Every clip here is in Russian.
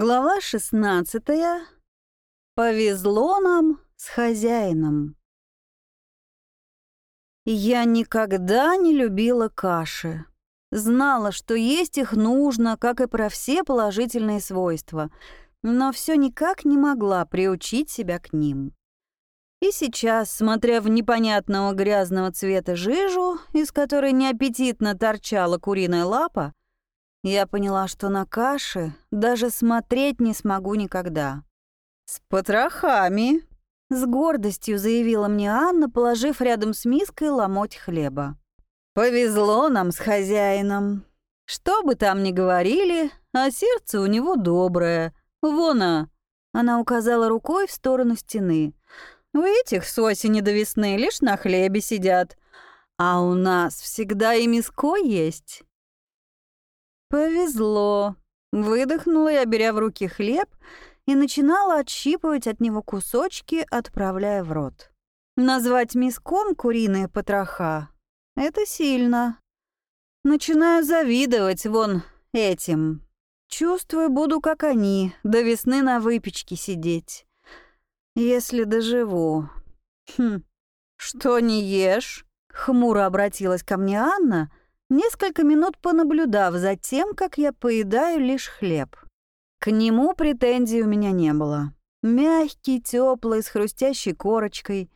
Глава 16. Повезло нам с хозяином. Я никогда не любила каши. Знала, что есть их нужно, как и про все положительные свойства, но все никак не могла приучить себя к ним. И сейчас, смотря в непонятного грязного цвета жижу, из которой неаппетитно торчала куриная лапа, я поняла, что на каше даже смотреть не смогу никогда. «С потрохами!» — с гордостью заявила мне Анна, положив рядом с миской ломоть хлеба. «Повезло нам с хозяином. Что бы там ни говорили, а сердце у него доброе. Вон а!» Она указала рукой в сторону стены. «У этих с осени до весны лишь на хлебе сидят, а у нас всегда и миско есть». «Повезло», — выдохнула я, беря в руки хлеб, и начинала отщипывать от него кусочки, отправляя в рот. Назвать миском куриные потроха — это сильно. Начинаю завидовать вон этим. Чувствую, буду как они, до весны на выпечке сидеть. Если доживу. Хм, что не ешь? Хмуро обратилась ко мне Анна, несколько минут понаблюдав за тем, как я поедаю лишь хлеб. К нему претензий у меня не было. Мягкий, теплый, с хрустящей корочкой.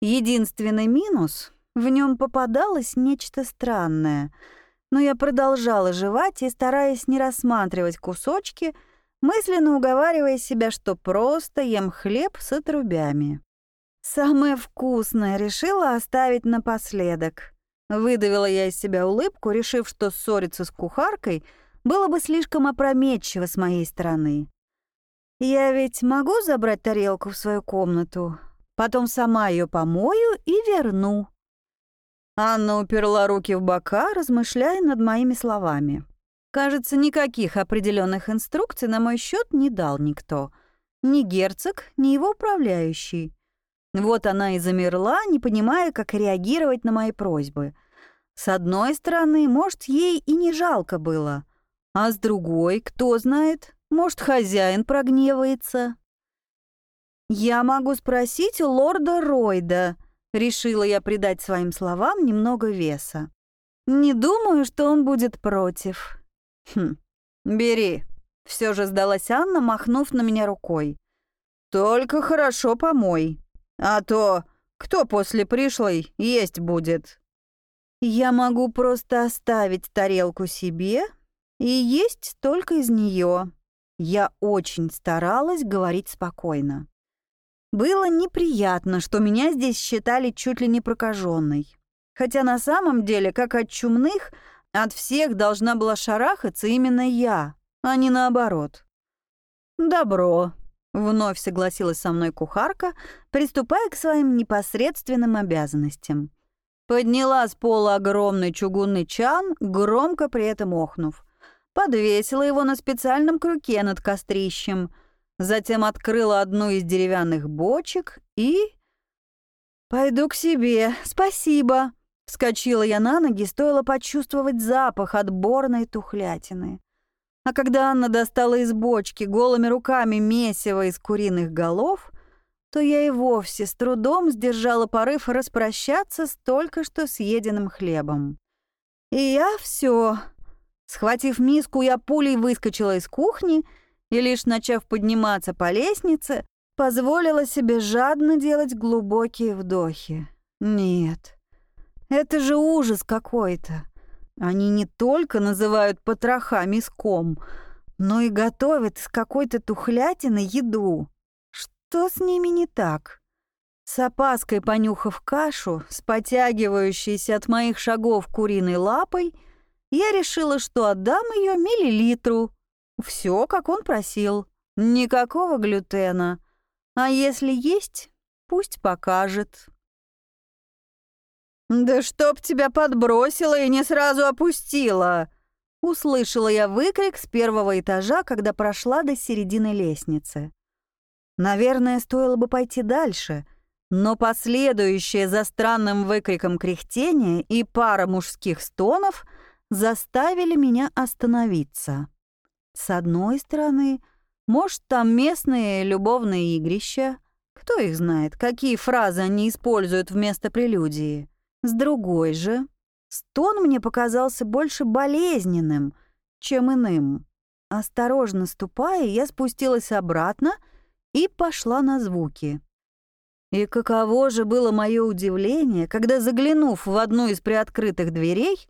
Единственный минус — в нем попадалось нечто странное. Но я продолжала жевать и, стараясь не рассматривать кусочки, мысленно уговаривая себя, что просто ем хлеб с отрубями. Самое вкусное решила оставить напоследок — Выдавила я из себя улыбку, решив, что ссориться с кухаркой было бы слишком опрометчиво с моей стороны. Я ведь могу забрать тарелку в свою комнату, потом сама ее помою и верну. Анна уперла руки в бока, размышляя над моими словами. Кажется, никаких определенных инструкций на мой счет не дал никто. Ни герцог, ни его управляющий. Вот она и замерла, не понимая, как реагировать на мои просьбы. С одной стороны, может, ей и не жалко было, а с другой, кто знает, может, хозяин прогневается. «Я могу спросить у лорда Ройда», — решила я придать своим словам немного веса. «Не думаю, что он будет против». «Хм, бери», — все же сдалась Анна, махнув на меня рукой. «Только хорошо помой». А то кто после пришлой есть будет? Я могу просто оставить тарелку себе и есть только из нее. Я очень старалась говорить спокойно. Было неприятно, что меня здесь считали чуть ли не прокаженной. Хотя на самом деле, как от чумных, от всех должна была шарахаться именно я, а не наоборот. «Добро», Вновь согласилась со мной кухарка, приступая к своим непосредственным обязанностям. Подняла с пола огромный чугунный чан, громко при этом охнув. Подвесила его на специальном крюке над кострищем. Затем открыла одну из деревянных бочек и... «Пойду к себе, спасибо!» Вскочила я на ноги, стоило почувствовать запах отборной тухлятины. А когда Анна достала из бочки голыми руками месиво из куриных голов, то я и вовсе с трудом сдержала порыв распрощаться с только что съеденным хлебом. И я все. Схватив миску, я пулей выскочила из кухни и, лишь начав подниматься по лестнице, позволила себе жадно делать глубокие вдохи. Нет, это же ужас какой-то. Они не только называют потроха миском, но и готовят с какой-то тухлятины еду. Что с ними не так? С опаской понюхав кашу, с потягивающейся от моих шагов куриной лапой, я решила, что отдам ее миллилитру. Все, как он просил. Никакого глютена. А если есть, пусть покажет. «Да чтоб тебя подбросило и не сразу опустило!» Услышала я выкрик с первого этажа, когда прошла до середины лестницы. Наверное, стоило бы пойти дальше, но последующее за странным выкриком кряхтение и пара мужских стонов заставили меня остановиться. С одной стороны, Может, там местные любовные игрища? Кто их знает, какие фразы они используют вместо прелюдии? С другой же, стон мне показался больше болезненным, чем иным. Осторожно ступая, я спустилась обратно и пошла на звуки. И каково же было мое удивление, когда, заглянув в одну из приоткрытых дверей,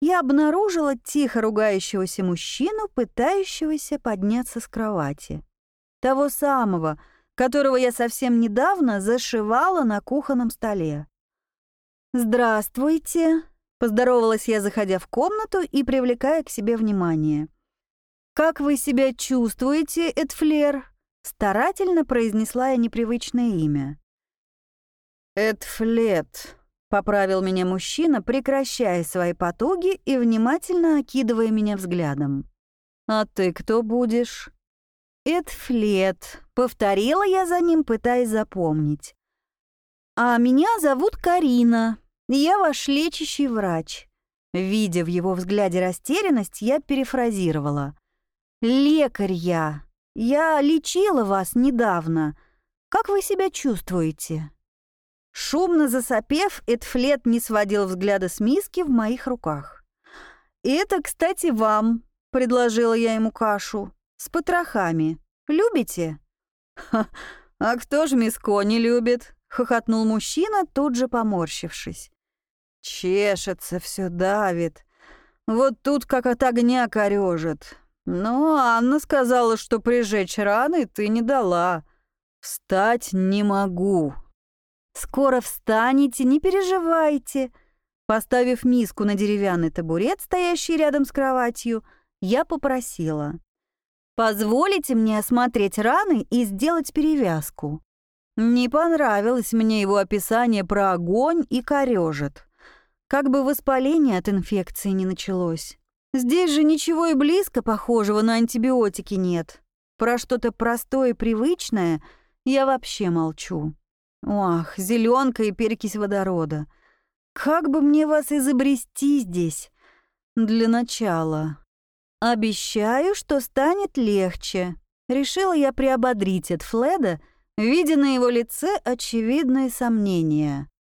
я обнаружила тихо ругающегося мужчину, пытающегося подняться с кровати. Того самого, которого я совсем недавно зашивала на кухонном столе. «Здравствуйте», — поздоровалась я, заходя в комнату и привлекая к себе внимание. «Как вы себя чувствуете, Эдфлер?» — старательно произнесла я непривычное имя. «Эдфлет», — поправил меня мужчина, прекращая свои потуги и внимательно окидывая меня взглядом. «А ты кто будешь?» «Эдфлет», — повторила я за ним, пытаясь запомнить. «А меня зовут Карина. Я ваш лечащий врач». Видя в его взгляде растерянность, я перефразировала. «Лекарь я. Я лечила вас недавно. Как вы себя чувствуете?» Шумно засопев, Эдфлет не сводил взгляда с миски в моих руках. «Это, кстати, вам», — предложила я ему кашу, — «с потрохами. Любите?» «Ха, а кто ж миско не любит?» — хохотнул мужчина, тут же поморщившись. «Чешется, все давит. Вот тут как от огня корежит. Но Анна сказала, что прижечь раны ты не дала. Встать не могу». «Скоро встанете, не переживайте». Поставив миску на деревянный табурет, стоящий рядом с кроватью, я попросила. «Позволите мне осмотреть раны и сделать перевязку». Не понравилось мне его описание про огонь и корежит. Как бы воспаление от инфекции не началось. Здесь же ничего и близко похожего на антибиотики нет. Про что-то простое и привычное я вообще молчу. Ох, зеленка и перекись водорода. Как бы мне вас изобрести здесь? Для начала. Обещаю, что станет легче. Решила я приободрить Эд Фледа, видя на его лице очевидные сомнения.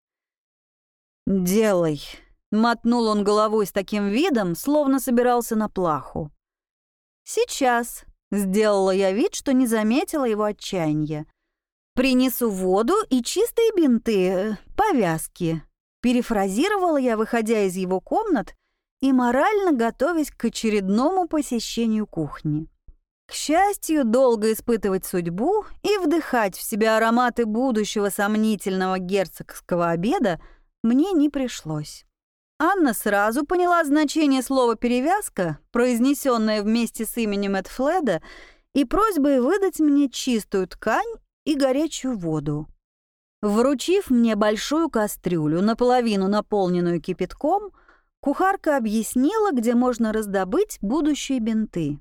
«Делай», — мотнул он головой с таким видом, словно собирался на плаху. «Сейчас», — сделала я вид, что не заметила его отчаяния. «Принесу воду и чистые бинты, э, повязки», — перефразировала я, выходя из его комнат и морально готовясь к очередному посещению кухни. К счастью, долго испытывать судьбу и вдыхать в себя ароматы будущего сомнительного герцогского обеда мне не пришлось. Анна сразу поняла значение слова «перевязка», произнесенное вместе с именем Эдфледа, и просьбой выдать мне чистую ткань и горячую воду. Вручив мне большую кастрюлю, наполовину наполненную кипятком, кухарка объяснила, где можно раздобыть будущие бинты.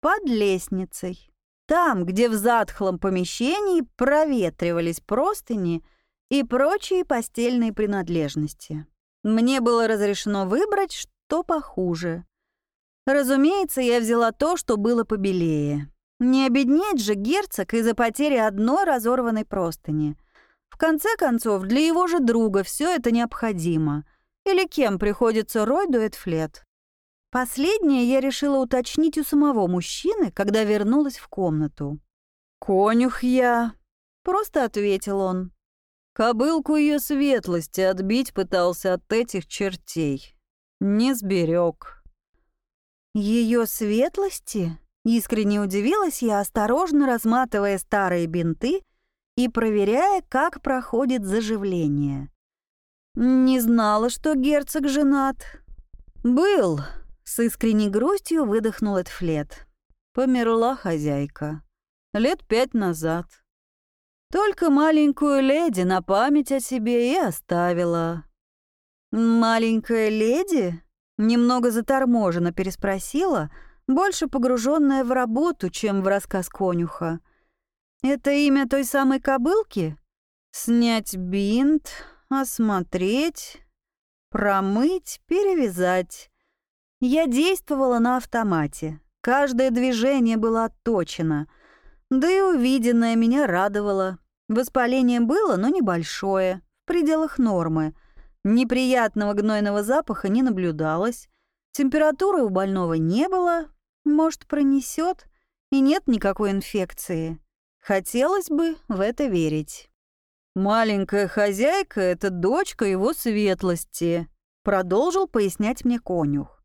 Под лестницей. Там, где в затхлом помещении проветривались простыни и прочие постельные принадлежности. Мне было разрешено выбрать, что похуже. Разумеется, я взяла то, что было побелее. Не обеднеть же герцог из-за потери одной разорванной простыни. В конце концов, для его же друга все это необходимо. Или кем приходится Ройду Эдфлет? Последнее я решила уточнить у самого мужчины, когда вернулась в комнату. «Конюх я», — просто ответил он. Кобылку ее светлости отбить пытался от этих чертей. Не сберег. Ее светлости? Искренне удивилась я, осторожно разматывая старые бинты и проверяя, как проходит заживление. Не знала, что герцог женат. Был, с искренней грустью выдохнул Эдфлет. Померла хозяйка. Лет пять назад. Только маленькую леди на память о себе и оставила. «Маленькая леди?» Немного заторможенно переспросила — больше погруженная в работу, чем в рассказ конюха. Это имя той самой кобылки? Снять бинт, осмотреть, промыть, перевязать. Я действовала на автомате. Каждое движение было отточено. Да и увиденное меня радовало. Воспаление было, но небольшое, в пределах нормы. Неприятного гнойного запаха не наблюдалось. Температуры у больного не было. Может, пронесет, и нет никакой инфекции. Хотелось бы в это верить. «Маленькая хозяйка — это дочка его светлости», — продолжил пояснять мне конюх.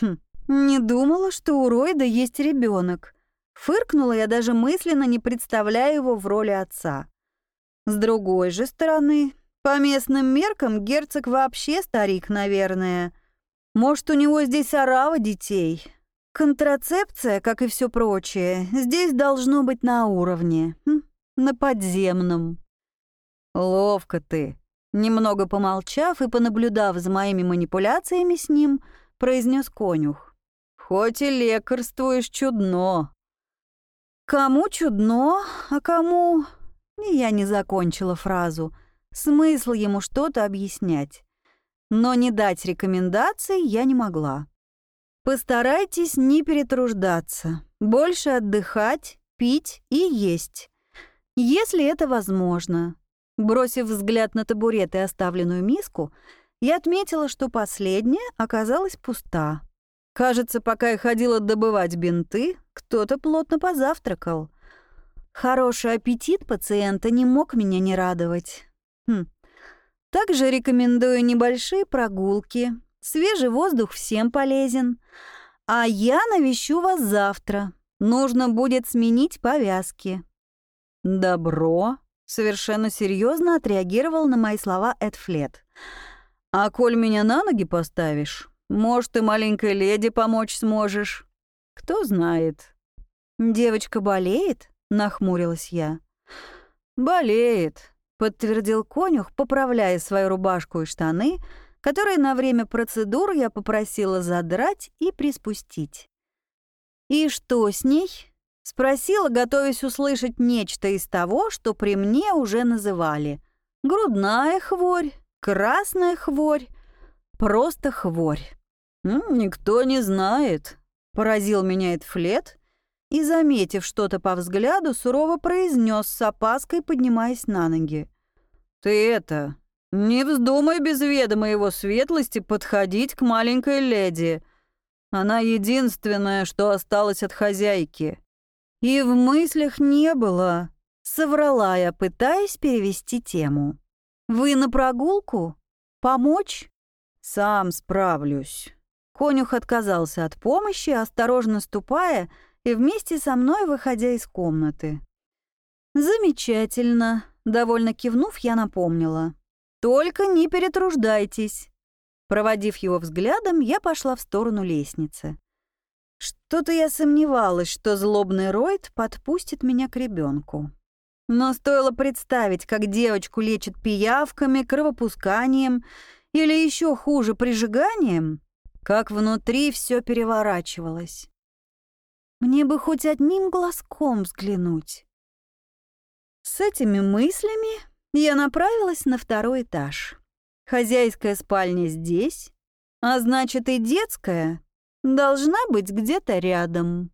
«Хм, не думала, что у Ройда есть ребенок. Фыркнула я даже мысленно, не представляя его в роли отца. С другой же стороны, по местным меркам герцог вообще старик, наверное. Может, у него здесь орава детей. Контрацепция, как и все прочее, здесь должно быть на уровне, хм, на подземном. Ловко ты. Немного помолчав и понаблюдав за моими манипуляциями с ним, произнес конюх. Хоть и лекарствуешь чудно. Кому чудно, а кому... Я не закончила фразу. Смысл ему что-то объяснять. Но не дать рекомендаций я не могла. Постарайтесь не перетруждаться. Больше отдыхать, пить и есть. Если это возможно. Бросив взгляд на табурет и оставленную миску, я отметила, что последняя оказалась пуста. Кажется, пока я ходила добывать бинты, кто-то плотно позавтракал. Хороший аппетит пациента не мог меня не радовать. Хм. Также рекомендую небольшие прогулки. Свежий воздух всем полезен. А я навещу вас завтра. Нужно будет сменить повязки. Добро. Совершенно серьезно отреагировал на мои слова Эдфлет. А коль меня на ноги поставишь, может, ты маленькой леди помочь сможешь? Кто знает. Девочка болеет? Нахмурилась я. Болеет, подтвердил конюх, поправляя свою рубашку и штаны, которые на время процедур я попросила задрать и приспустить. «И что с ней?» — спросила, готовясь услышать нечто из того, что при мне уже называли. «Грудная хворь, красная хворь, просто хворь». «Никто не знает», — поразил меня Эдфлет и, заметив что-то по взгляду, сурово произнес с опаской, поднимаясь на ноги. «Ты это, не вздумай без ведома его светлости подходить к маленькой леди. Она единственная, что осталось от хозяйки». И в мыслях не было. Соврала я, пытаясь перевести тему. «Вы на прогулку? Помочь?» «Сам справлюсь». Конюх отказался от помощи, осторожно ступая и вместе со мной выходя из комнаты. «Замечательно», — довольно кивнув, я напомнила. «Только не перетруждайтесь». Проводив его взглядом, я пошла в сторону лестницы. Что-то я сомневалась, что злобный Ройд подпустит меня к ребенку. Но стоило представить, как девочку лечат пиявками, кровопусканием или еще хуже прижиганием, как внутри все переворачивалось. Мне бы хоть одним глазком взглянуть. С этими мыслями я направилась на второй этаж. Хозяйская спальня здесь, а значит и детская должна быть где-то рядом.